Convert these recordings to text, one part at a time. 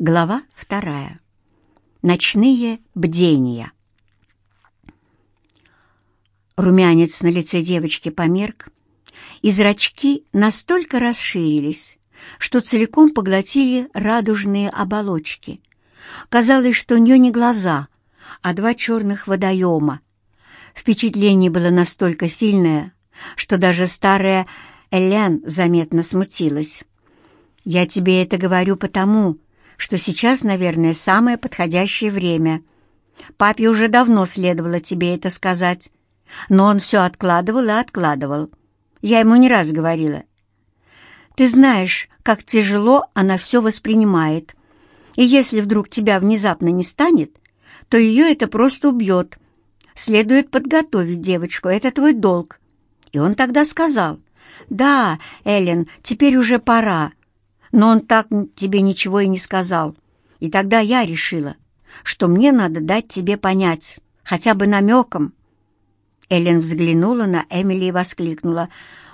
Глава вторая. Ночные бдения. Румянец на лице девочки померк, и зрачки настолько расширились, что целиком поглотили радужные оболочки. Казалось, что у нее не глаза, а два черных водоема. Впечатление было настолько сильное, что даже старая Элен заметно смутилась. «Я тебе это говорю потому, что сейчас, наверное, самое подходящее время. Папе уже давно следовало тебе это сказать, но он все откладывал и откладывал. Я ему не раз говорила. Ты знаешь, как тяжело она все воспринимает, и если вдруг тебя внезапно не станет, то ее это просто убьет. Следует подготовить девочку, это твой долг. И он тогда сказал, «Да, Эллен, теперь уже пора, но он так тебе ничего и не сказал. И тогда я решила, что мне надо дать тебе понять, хотя бы намеком. Эллен взглянула на Эмили и воскликнула.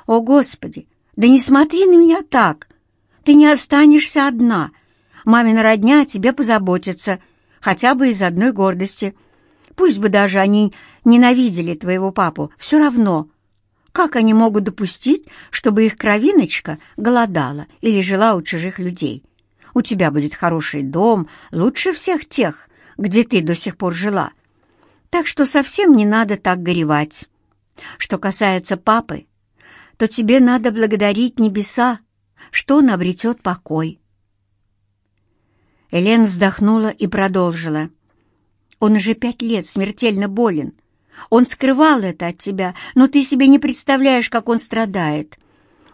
«О, Господи! Да не смотри на меня так! Ты не останешься одна. Мамина родня о тебе позаботится, хотя бы из одной гордости. Пусть бы даже они ненавидели твоего папу, все равно. Как они могут допустить, чтобы их кровиночка голодала или жила у чужих людей? У тебя будет хороший дом, лучше всех тех, где ты до сих пор жила. Так что совсем не надо так горевать. Что касается папы, то тебе надо благодарить небеса, что он обретет покой. Элен вздохнула и продолжила. Он уже пять лет смертельно болен, он скрывал это от тебя, но ты себе не представляешь, как он страдает.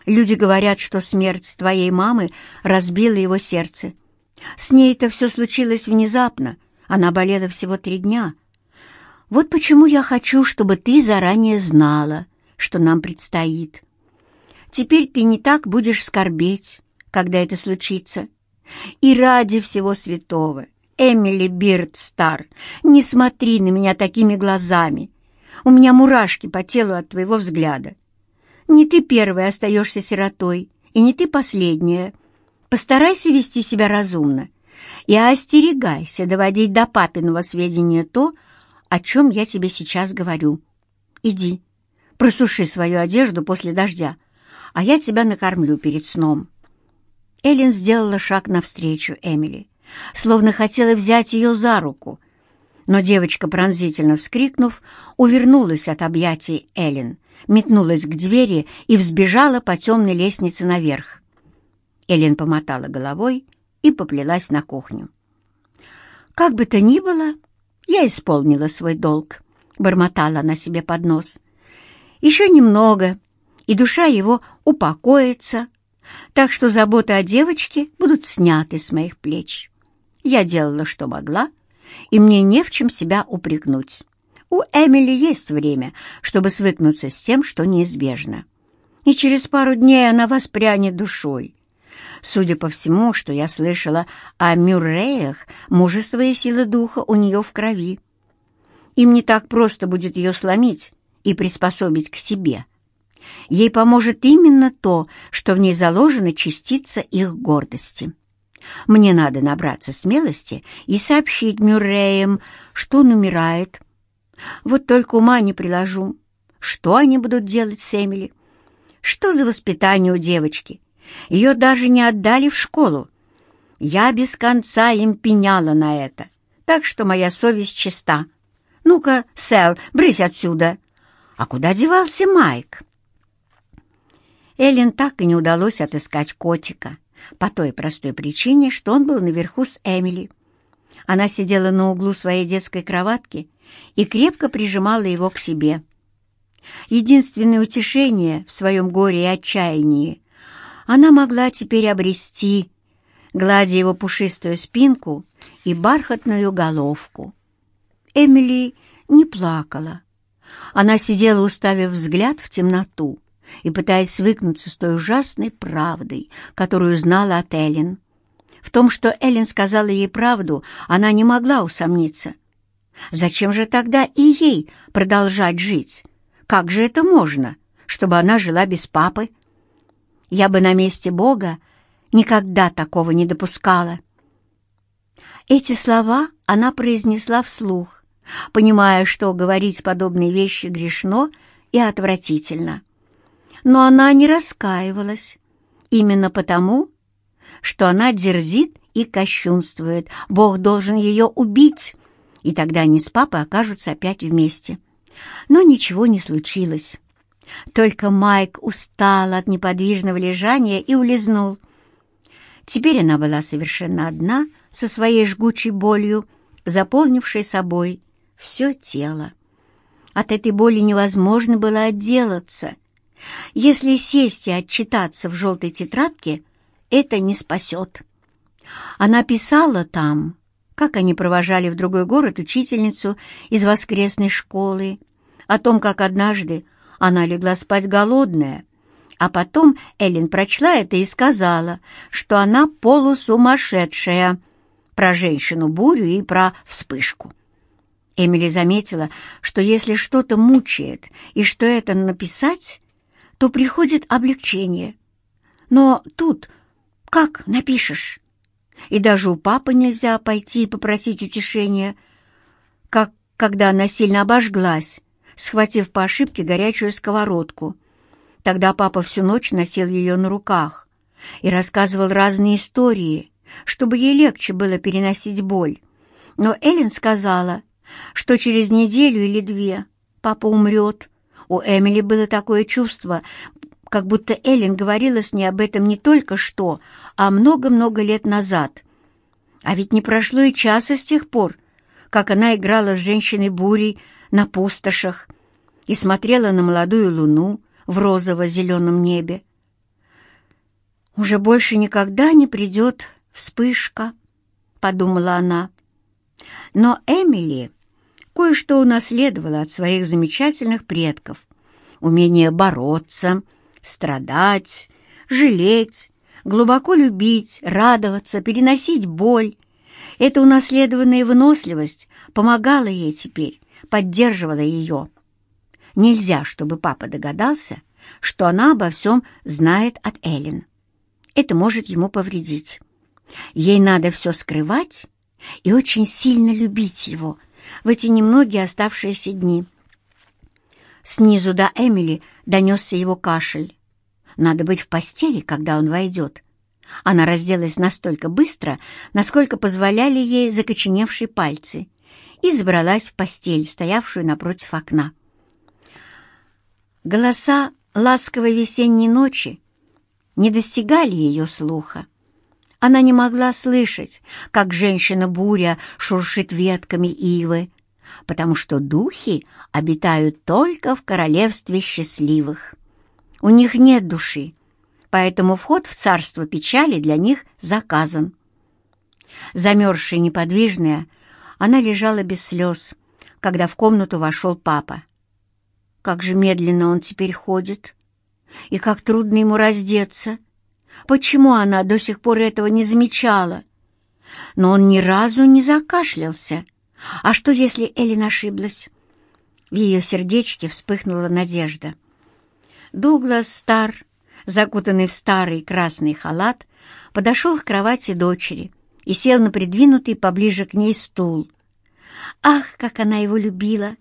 Люди говорят, что смерть твоей мамы разбила его сердце. С ней это все случилось внезапно. Она болела всего три дня. Вот почему я хочу, чтобы ты заранее знала, что нам предстоит. Теперь ты не так будешь скорбеть, когда это случится. И ради всего святого, Эмили Бирдстар, не смотри на меня такими глазами. У меня мурашки по телу от твоего взгляда. Не ты первая остаешься сиротой, и не ты последняя. Постарайся вести себя разумно и остерегайся доводить до папиного сведения то, о чем я тебе сейчас говорю. Иди, просуши свою одежду после дождя, а я тебя накормлю перед сном». Эллен сделала шаг навстречу Эмили, словно хотела взять ее за руку, но девочка, пронзительно вскрикнув, увернулась от объятий Эллен, метнулась к двери и взбежала по темной лестнице наверх. Эллен помотала головой и поплелась на кухню. «Как бы то ни было, я исполнила свой долг», — бормотала она себе под нос. «Еще немного, и душа его упокоится, так что заботы о девочке будут сняты с моих плеч. Я делала, что могла, — и мне не в чем себя упрекнуть. У Эмили есть время, чтобы свыкнуться с тем, что неизбежно. И через пару дней она воспрянет душой. Судя по всему, что я слышала о Мюрреях, мужество и сила духа у нее в крови. Им не так просто будет ее сломить и приспособить к себе. Ей поможет именно то, что в ней заложена частица их гордости. Мне надо набраться смелости и сообщить Мюрреям, что он умирает. Вот только ума не приложу. Что они будут делать с Эмили? Что за воспитание у девочки? Ее даже не отдали в школу. Я без конца им пеняла на это, так что моя совесть чиста. Ну-ка, Сэл, брысь отсюда. А куда девался Майк? Эллен так и не удалось отыскать котика по той простой причине, что он был наверху с Эмили. Она сидела на углу своей детской кроватки и крепко прижимала его к себе. Единственное утешение в своем горе и отчаянии она могла теперь обрести, гладя его пушистую спинку и бархатную головку. Эмили не плакала. Она сидела, уставив взгляд в темноту, и пытаясь свыкнуться с той ужасной правдой, которую знала от Эллен. В том, что Эллен сказала ей правду, она не могла усомниться. Зачем же тогда и ей продолжать жить? Как же это можно, чтобы она жила без папы? Я бы на месте Бога никогда такого не допускала. Эти слова она произнесла вслух, понимая, что говорить подобные вещи грешно и отвратительно. Но она не раскаивалась, именно потому, что она дерзит и кощунствует. Бог должен ее убить, и тогда они с папой окажутся опять вместе. Но ничего не случилось. Только Майк устал от неподвижного лежания и улизнул. Теперь она была совершенно одна со своей жгучей болью, заполнившей собой все тело. От этой боли невозможно было отделаться. Если сесть и отчитаться в желтой тетрадке, это не спасет. Она писала там, как они провожали в другой город учительницу из воскресной школы, о том, как однажды она легла спать голодная, а потом Эллен прочла это и сказала, что она полусумасшедшая, про женщину-бурю и про вспышку. Эмили заметила, что если что-то мучает и что это написать, то приходит облегчение. Но тут как напишешь? И даже у папы нельзя пойти и попросить утешения, как когда она сильно обожглась, схватив по ошибке горячую сковородку. Тогда папа всю ночь носил ее на руках и рассказывал разные истории, чтобы ей легче было переносить боль. Но Эллен сказала, что через неделю или две папа умрет. У Эмили было такое чувство, как будто Эллен говорила с ней об этом не только что, а много-много лет назад. А ведь не прошло и часа с тех пор, как она играла с женщиной-бурей на пустошах и смотрела на молодую луну в розово-зеленом небе. «Уже больше никогда не придет вспышка», — подумала она. Но Эмили кое-что унаследовала от своих замечательных предков. Умение бороться, страдать, жалеть, глубоко любить, радоваться, переносить боль. Эта унаследованная выносливость помогала ей теперь, поддерживала ее. Нельзя, чтобы папа догадался, что она обо всем знает от Эллен. Это может ему повредить. Ей надо все скрывать и очень сильно любить его в эти немногие оставшиеся дни. Снизу до Эмили донесся его кашель. Надо быть в постели, когда он войдет. Она разделась настолько быстро, насколько позволяли ей закоченевшие пальцы, и забралась в постель, стоявшую напротив окна. Голоса ласковой весенней ночи не достигали ее слуха. Она не могла слышать, как женщина-буря шуршит ветками ивы, потому что духи обитают только в королевстве счастливых. У них нет души, поэтому вход в царство печали для них заказан. Замерзшая и неподвижная, она лежала без слез, когда в комнату вошел папа. Как же медленно он теперь ходит, и как трудно ему раздеться. Почему она до сих пор этого не замечала? Но он ни разу не закашлялся. А что, если Эллен ошиблась? В ее сердечке вспыхнула надежда — Дуглас Стар, закутанный в старый красный халат, подошел к кровати дочери и сел на придвинутый поближе к ней стул. Ах, как она его любила!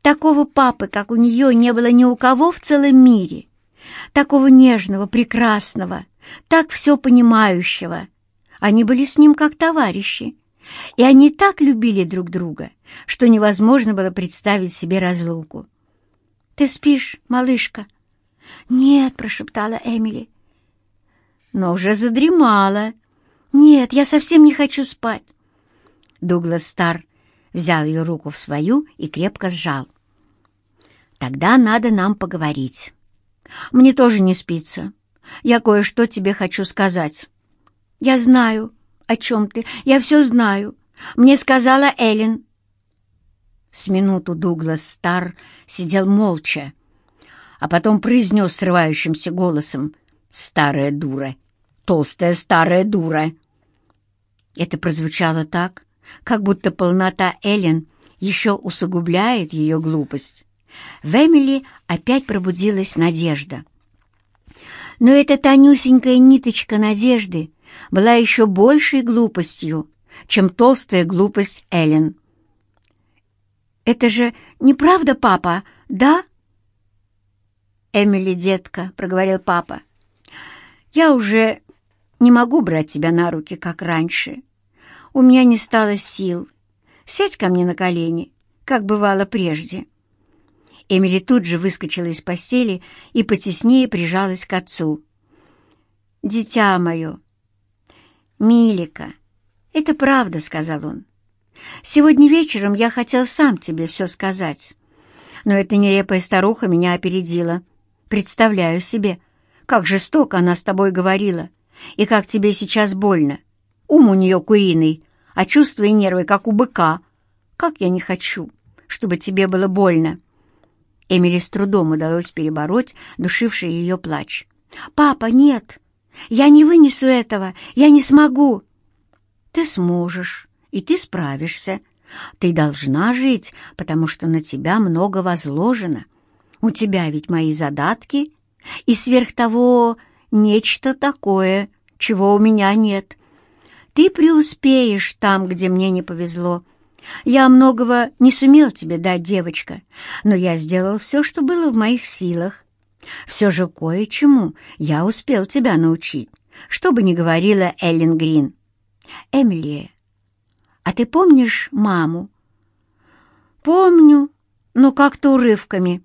Такого папы, как у нее, не было ни у кого в целом мире. Такого нежного, прекрасного, так все понимающего. Они были с ним как товарищи. И они так любили друг друга, что невозможно было представить себе разлуку. «Ты спишь, малышка?» «Нет», — прошептала Эмили. Но уже задремала. «Нет, я совсем не хочу спать». Дуглас Стар взял ее руку в свою и крепко сжал. «Тогда надо нам поговорить. Мне тоже не спится. Я кое-что тебе хочу сказать». «Я знаю, о чем ты. Я все знаю. Мне сказала Эллен». С минуту Дуглас Стар сидел молча, а потом произнес срывающимся голосом «Старая дура! Толстая старая дура!» Это прозвучало так, как будто полнота Эллен еще усугубляет ее глупость. В Эмили опять пробудилась надежда. Но эта тонюсенькая ниточка надежды была еще большей глупостью, чем толстая глупость Эллен. «Это же неправда, папа, да?» «Эмили, детка», — проговорил папа, — «я уже не могу брать тебя на руки, как раньше. У меня не стало сил. Сядь ко мне на колени, как бывало прежде». Эмили тут же выскочила из постели и потеснее прижалась к отцу. «Дитя мое!» «Милика, это правда», — сказал он. «Сегодня вечером я хотел сам тебе все сказать, но эта нелепая старуха меня опередила. Представляю себе, как жестоко она с тобой говорила, и как тебе сейчас больно. Ум у нее куриный, а чувства и нервы, как у быка. Как я не хочу, чтобы тебе было больно». Эмили с трудом удалось перебороть душивший ее плач. «Папа, нет! Я не вынесу этого! Я не смогу!» «Ты сможешь, и ты справишься. Ты должна жить, потому что на тебя много возложено. У тебя ведь мои задатки, и сверх того нечто такое, чего у меня нет. Ты преуспеешь там, где мне не повезло. Я многого не сумел тебе дать, девочка, но я сделал все, что было в моих силах. Все же кое-чему я успел тебя научить, что бы ни говорила Эллен Грин. Эмили, а ты помнишь маму? Помню, но как-то урывками,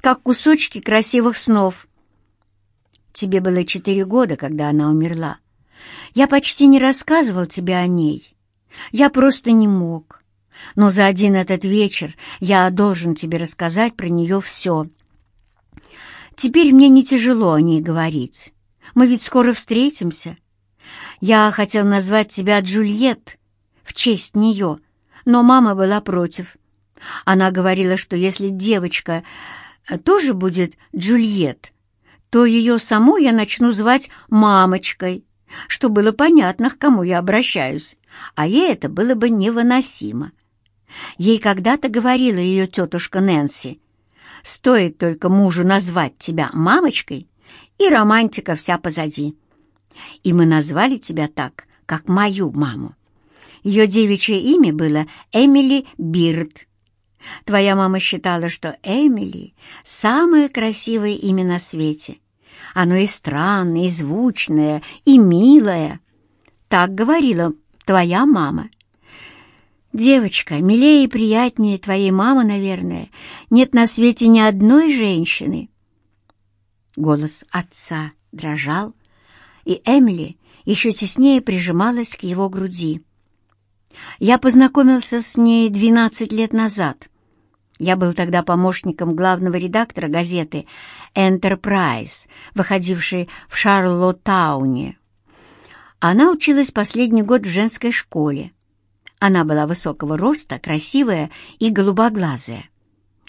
как кусочки красивых снов. Тебе было четыре года, когда она умерла. Я почти не рассказывал тебе о ней. Я просто не мог. Но за один этот вечер я должен тебе рассказать про нее все. Теперь мне не тяжело о ней говорить. Мы ведь скоро встретимся. Я хотел назвать тебя Джульет в честь нее, но мама была против. Она говорила, что если девочка тоже будет Джульет, то ее саму я начну звать мамочкой, что было понятно, к кому я обращаюсь, а ей это было бы невыносимо. Ей когда-то говорила ее тетушка Нэнси, «Стоит только мужу назвать тебя мамочкой, и романтика вся позади. И мы назвали тебя так, как мою маму. Ее девичье имя было Эмили Бирд. Твоя мама считала, что Эмили — самое красивое имя на свете. Оно и странное, и звучное, и милое. Так говорила твоя мама. Девочка, милее и приятнее твоей мамы, наверное, нет на свете ни одной женщины. Голос отца дрожал, и Эмили еще теснее прижималась к его груди. Я познакомился с ней 12 лет назад. Я был тогда помощником главного редактора газеты «Энтерпрайз», выходившей в Шарлоттауне. Она училась последний год в женской школе. Она была высокого роста, красивая и голубоглазая.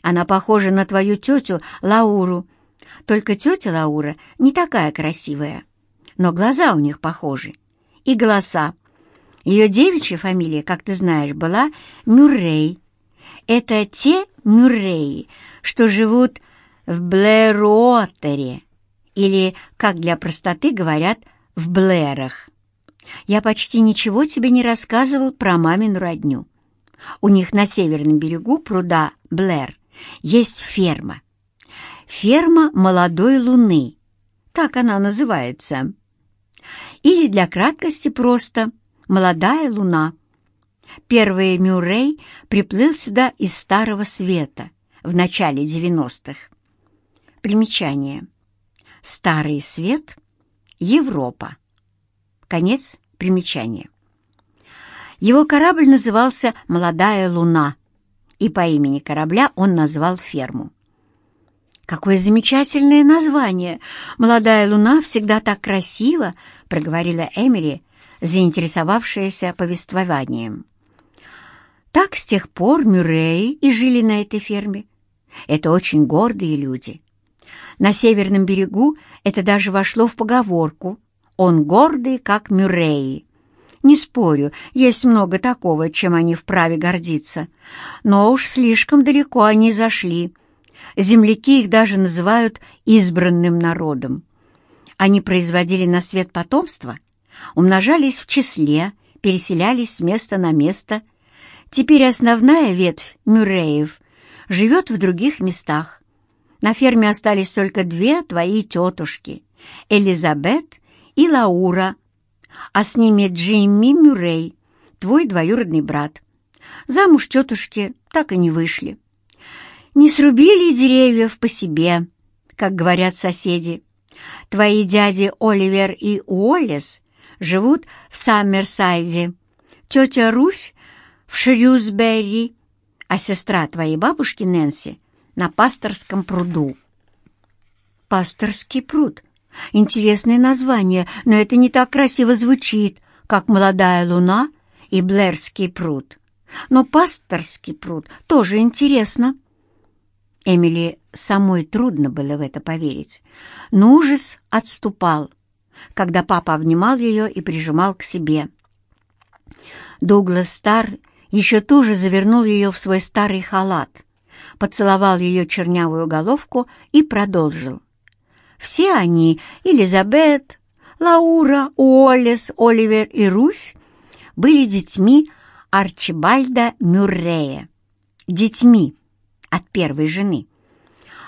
Она похожа на твою тетю Лауру, только тетя Лаура не такая красивая, но глаза у них похожи, и голоса. Ее девичья фамилия, как ты знаешь, была Мюррей. Это те Мюрреи, что живут в Блэруотере, или, как для простоты говорят, в Блэрах. Я почти ничего тебе не рассказывал про мамину родню. У них на северном берегу пруда Блэр есть ферма. Ферма молодой луны. Так она называется. Или для краткости просто «Молодая луна». Первый Мюррей приплыл сюда из Старого Света в начале 90-х. Примечание. Старый Свет, Европа. Конец примечания. Его корабль назывался «Молодая луна», и по имени корабля он назвал ферму. «Какое замечательное название! Молодая луна всегда так красиво!» — проговорила Эмили, заинтересовавшаяся повествованием. Так с тех пор Мюрреи и жили на этой ферме. Это очень гордые люди. На северном берегу это даже вошло в поговорку «Он гордый, как Мюрреи». Не спорю, есть много такого, чем они вправе гордиться. Но уж слишком далеко они зашли — Земляки их даже называют избранным народом. Они производили на свет потомство, умножались в числе, переселялись с места на место. Теперь основная ветвь Мюрреев живет в других местах. На ферме остались только две твои тетушки — Элизабет и Лаура, а с ними Джимми Мюррей, твой двоюродный брат. Замуж тетушки так и не вышли. Не срубили деревьев по себе, как говорят соседи. Твои дяди Оливер и Уоллес живут в Саммерсайде, тетя Руфь в Шрюсберри, а сестра твоей бабушки Нэнси на Пасторском пруду. Пасторский пруд. Интересное название, но это не так красиво звучит, как «Молодая луна» и «Блэрский пруд». Но Пасторский пруд тоже интересно. Эмили самой трудно было в это поверить, но ужас отступал, когда папа обнимал ее и прижимал к себе. Дуглас Стар еще туже завернул ее в свой старый халат, поцеловал ее чернявую головку и продолжил. Все они, Элизабет, Лаура, Уоллес, Оливер и Руфь, были детьми Арчибальда Мюррея, детьми от первой жены.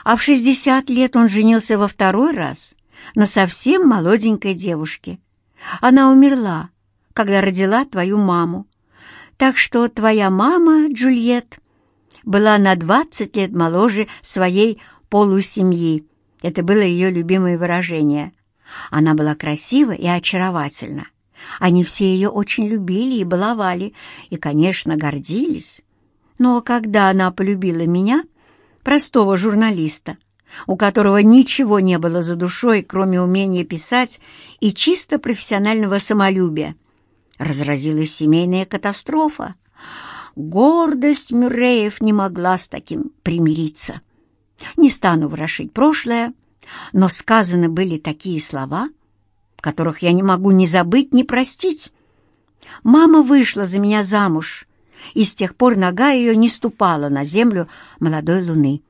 А в 60 лет он женился во второй раз на совсем молоденькой девушке. Она умерла, когда родила твою маму. Так что твоя мама, Джульет, была на 20 лет моложе своей полусемьи. Это было ее любимое выражение. Она была красива и очаровательна. Они все ее очень любили и баловали, и, конечно, гордились. Но когда она полюбила меня, простого журналиста, у которого ничего не было за душой, кроме умения писать и чисто профессионального самолюбия, разразилась семейная катастрофа. Гордость Мюрреев не могла с таким примириться. Не стану ворошить прошлое, но сказаны были такие слова, которых я не могу ни забыть, ни простить. Мама вышла за меня замуж, и с тех пор нога ее не ступала на землю молодой луны.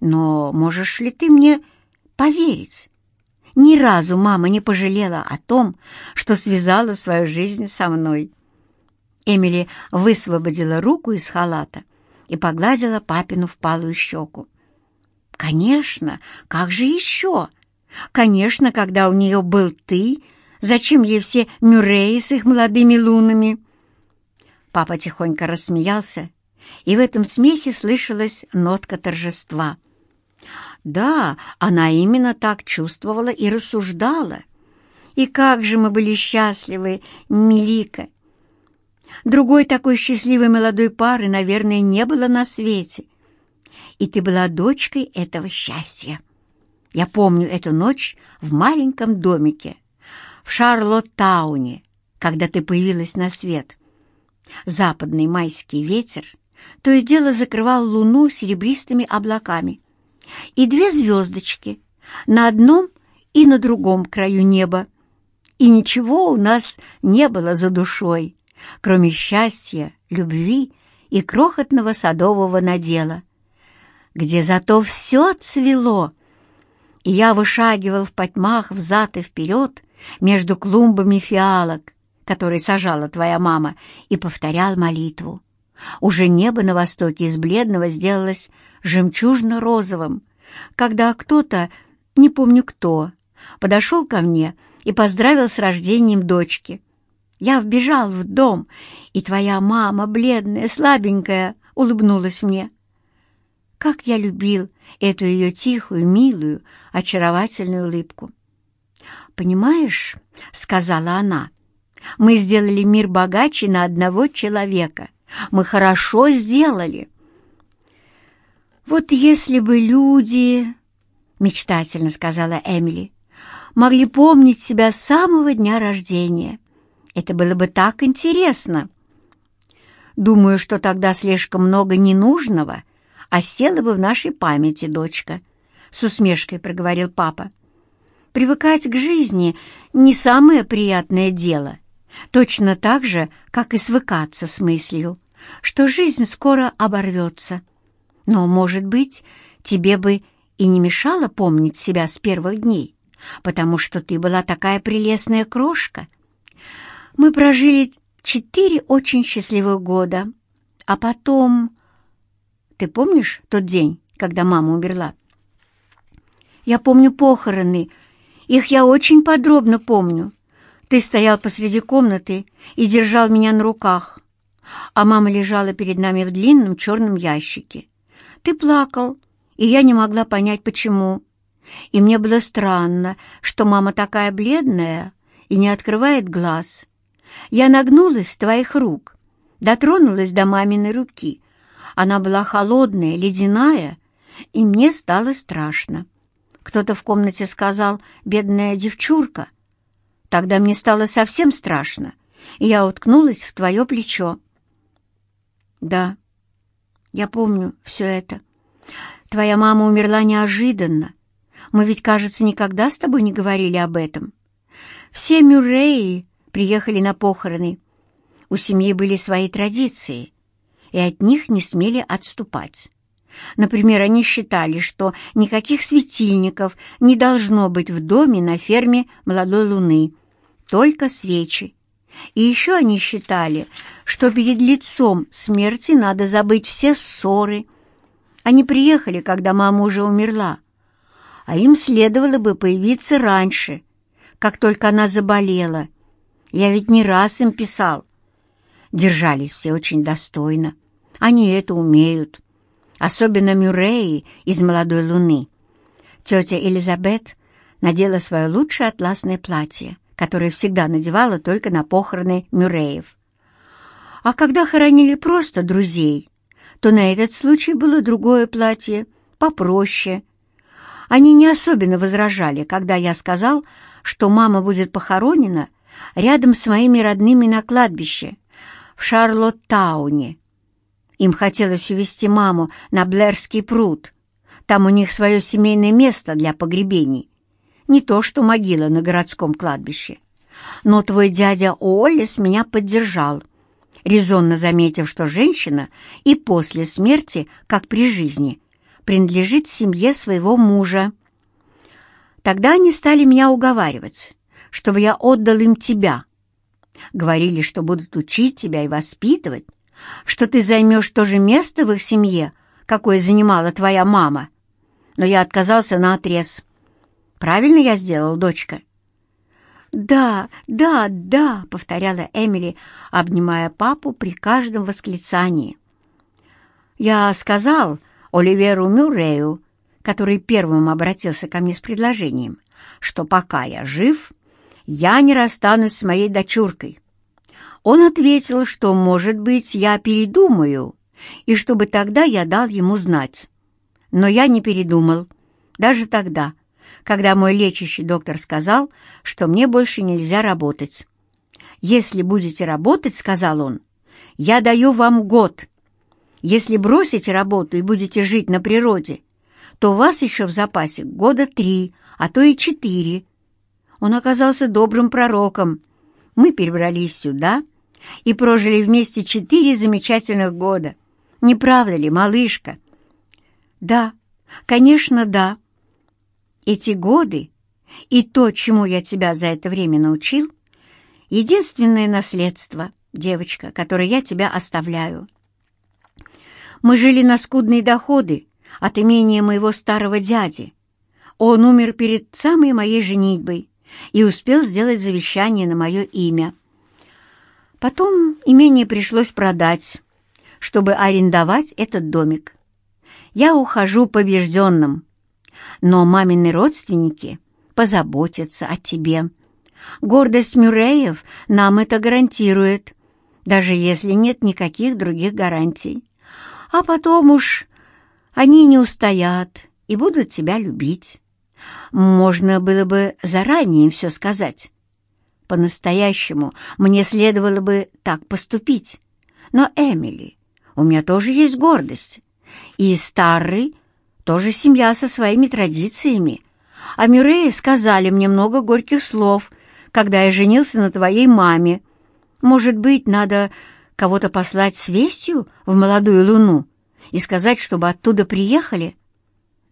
Но можешь ли ты мне поверить? Ни разу мама не пожалела о том, что связала свою жизнь со мной. Эмили высвободила руку из халата и погладила папину впалую щеку. «Конечно, как же еще? Конечно, когда у нее был ты, зачем ей все Мюрреи с их молодыми лунами?» Папа тихонько рассмеялся, и в этом смехе слышалась нотка торжества. Да, она именно так чувствовала и рассуждала. И как же мы были счастливы, Мелика! Другой такой счастливой молодой пары, наверное, не было на свете. И ты была дочкой этого счастья. Я помню эту ночь в маленьком домике в Шарлоттауне, когда ты появилась на свет. Западный майский ветер то и дело закрывал луну серебристыми облаками. И две звездочки на одном и на другом краю неба. И ничего у нас не было за душой, кроме счастья, любви и крохотного садового надела, где зато все цвело. И я вышагивал в потьмах взад и вперед между клумбами фиалок, которые сажала твоя мама, и повторял молитву. Уже небо на востоке из бледного сделалось жемчужно-розовым, когда кто-то, не помню кто, подошел ко мне и поздравил с рождением дочки. Я вбежал в дом, и твоя мама, бледная, слабенькая, улыбнулась мне. Как я любил эту ее тихую, милую, очаровательную улыбку. «Понимаешь, — сказала она, — мы сделали мир богаче на одного человека. Мы хорошо сделали». «Вот если бы люди, — мечтательно сказала Эмили, — могли помнить себя с самого дня рождения, это было бы так интересно. Думаю, что тогда слишком много ненужного осело бы в нашей памяти, дочка, — с усмешкой проговорил папа. Привыкать к жизни — не самое приятное дело, точно так же, как и свыкаться с мыслью, что жизнь скоро оборвется. Но, может быть, тебе бы и не мешало помнить себя с первых дней, потому что ты была такая прелестная крошка — мы прожили Четыре очень счастливых года. А потом... Ты помнишь тот день, когда мама умерла? Я помню похороны. Их я очень подробно помню. Ты стоял посреди комнаты и держал меня на руках, а мама лежала перед нами в длинном черном ящике. Ты плакал, и я не могла понять, почему. И мне было странно, что мама такая бледная и не открывает глаз. Я нагнулась с твоих рук, дотронулась до маминой руки. Она была холодная, ледяная, и мне стало страшно. Кто-то в комнате сказал «бедная девчурка». Тогда мне стало совсем страшно, и я уткнулась в твое плечо. Да, я помню все это. Твоя мама умерла неожиданно. Мы ведь, кажется, никогда с тобой не говорили об этом. Все Мюрреи приехали на похороны. У семьи были свои традиции, и от них не смели отступать. Например, они считали, что никаких светильников не должно быть в доме на ферме молодой луны, только свечи. И еще они считали, что перед лицом смерти надо забыть все ссоры. Они приехали, когда мама уже умерла, а им следовало бы появиться раньше, как только она заболела. Я ведь не раз им писал. Держались все очень достойно. Они это умеют особенно Мюрреи из «Молодой луны». Тетя Элизабет надела свое лучшее атласное платье, которое всегда надевала только на похороны Мюрреев. А когда хоронили просто друзей, то на этот случай было другое платье, попроще. Они не особенно возражали, когда я сказал, что мама будет похоронена рядом с моими родными на кладбище в Шарлоттауне, им хотелось увезти маму на Блэрский пруд. Там у них свое семейное место для погребений. Не то что могила на городском кладбище. Но твой дядя Оллис меня поддержал, резонно заметив, что женщина и после смерти, как при жизни, принадлежит семье своего мужа. Тогда они стали меня уговаривать, чтобы я отдал им тебя. Говорили, что будут учить тебя и воспитывать, что ты займешь то же место в их семье, какое занимала твоя мама. Но я отказался на отрез. Правильно я сделал, дочка?» «Да, да, да», — повторяла Эмили, обнимая папу при каждом восклицании. «Я сказал Оливеру Мюррею, который первым обратился ко мне с предложением, что пока я жив, я не расстанусь с моей дочуркой. Он ответил, что, может быть, я передумаю, и чтобы тогда я дал ему знать. Но я не передумал, даже тогда, когда мой лечащий доктор сказал, что мне больше нельзя работать. «Если будете работать, — сказал он, — я даю вам год. Если бросите работу и будете жить на природе, то у вас еще в запасе года три, а то и четыре». Он оказался добрым пророком. Мы перебрались сюда — и прожили вместе четыре замечательных года. Не правда ли, малышка? Да, конечно, да. Эти годы и то, чему я тебя за это время научил, единственное наследство, девочка, которое я тебя оставляю. Мы жили на скудные доходы от имения моего старого дяди. Он умер перед самой моей женитьбой и успел сделать завещание на мое имя. Потом имение пришлось продать, чтобы арендовать этот домик. Я ухожу побежденным, но мамины родственники позаботятся о тебе. Гордость Мюрреев нам это гарантирует, даже если нет никаких других гарантий. А потом уж они не устоят и будут тебя любить. Можно было бы заранее им все сказать, по-настоящему мне следовало бы так поступить. Но, Эмили, у меня тоже есть гордость. И старый тоже семья со своими традициями. А Мюрреи сказали мне много горьких слов, когда я женился на твоей маме. Может быть, надо кого-то послать с вестью в молодую луну и сказать, чтобы оттуда приехали?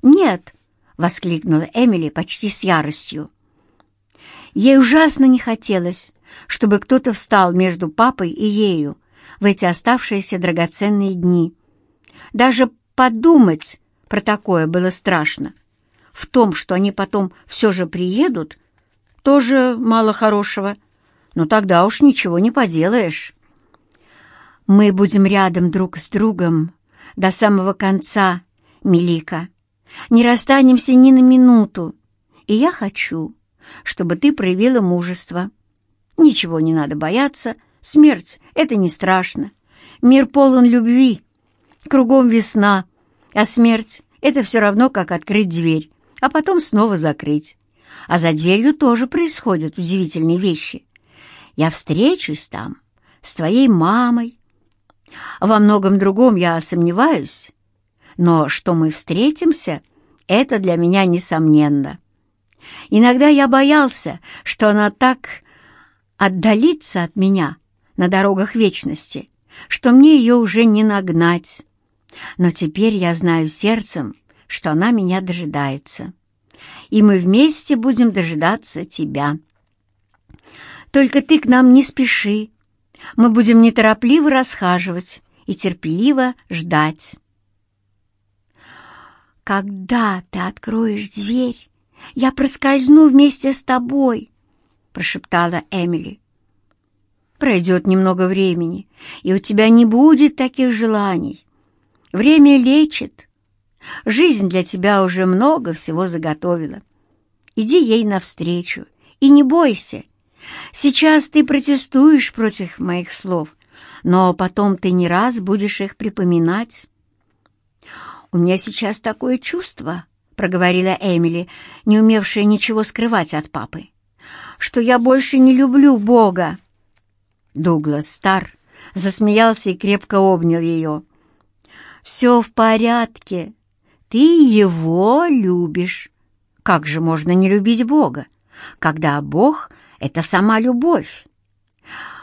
«Нет!» — воскликнула Эмили почти с яростью. Ей ужасно не хотелось, чтобы кто-то встал между папой и ею в эти оставшиеся драгоценные дни. Даже подумать про такое было страшно. В том, что они потом все же приедут, тоже мало хорошего. Но тогда уж ничего не поделаешь. Мы будем рядом друг с другом до самого конца, Мелика. Не расстанемся ни на минуту. И я хочу, чтобы ты проявила мужество. Ничего не надо бояться. Смерть — это не страшно. Мир полон любви. Кругом весна. А смерть — это все равно, как открыть дверь, а потом снова закрыть. А за дверью тоже происходят удивительные вещи. Я встречусь там с твоей мамой. Во многом другом я сомневаюсь, но что мы встретимся, это для меня несомненно. Иногда я боялся, что она так отдалится от меня на дорогах вечности, что мне ее уже не нагнать. Но теперь я знаю сердцем, что она меня дожидается. И мы вместе будем дожидаться тебя. Только ты к нам не спеши. Мы будем неторопливо расхаживать и терпеливо ждать. Когда ты откроешь дверь, я проскользну вместе с тобой, — прошептала Эмили. Пройдет немного времени, и у тебя не будет таких желаний. Время лечит. Жизнь для тебя уже много всего заготовила. Иди ей навстречу и не бойся. Сейчас ты протестуешь против моих слов, но потом ты не раз будешь их припоминать. «У меня сейчас такое чувство», — проговорила Эмили, не умевшая ничего скрывать от папы, «что я больше не люблю Бога». Дуглас Стар засмеялся и крепко обнял ее. «Все в порядке. Ты его любишь. Как же можно не любить Бога, когда Бог — это сама любовь?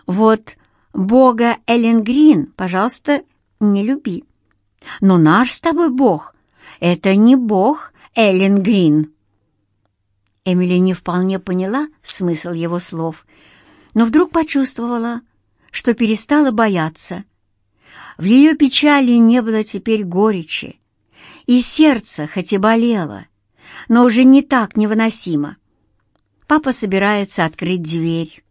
Вот Бога Эллен Грин, пожалуйста, не люби. Но наш с тобой Бог — это не Бог Эллен Грин». Эмили не вполне поняла смысл его слов, но вдруг почувствовала, что перестала бояться — в ее печали не было теперь горечи, и сердце хоть и болело, но уже не так невыносимо. Папа собирается открыть дверь.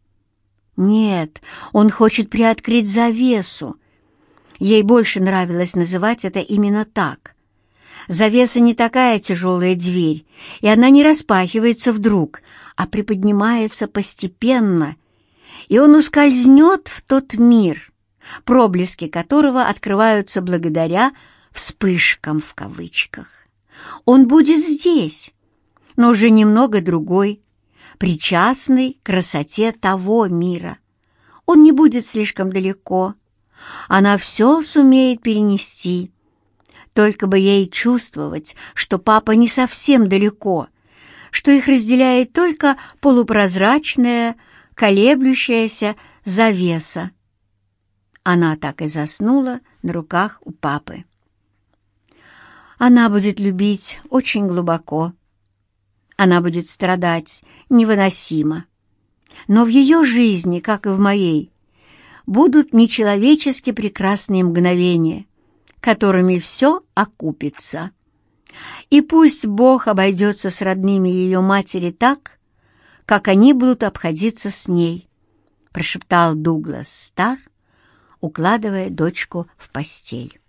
Нет, он хочет приоткрыть завесу. Ей больше нравилось называть это именно так. Завеса не такая тяжелая дверь, и она не распахивается вдруг, а приподнимается постепенно, и он ускользнет в тот мир — проблески которого открываются благодаря «вспышкам» в кавычках. Он будет здесь, но уже немного другой, причастный к красоте того мира. Он не будет слишком далеко. Она все сумеет перенести. Только бы ей чувствовать, что папа не совсем далеко, что их разделяет только полупрозрачная, колеблющаяся завеса, она так и заснула на руках у папы. Она будет любить очень глубоко. Она будет страдать невыносимо. Но в ее жизни, как и в моей, будут нечеловечески прекрасные мгновения, которыми все окупится. И пусть Бог обойдется с родными ее матери так, как они будут обходиться с ней, прошептал Дуглас Стар, укладывая дочку в постель.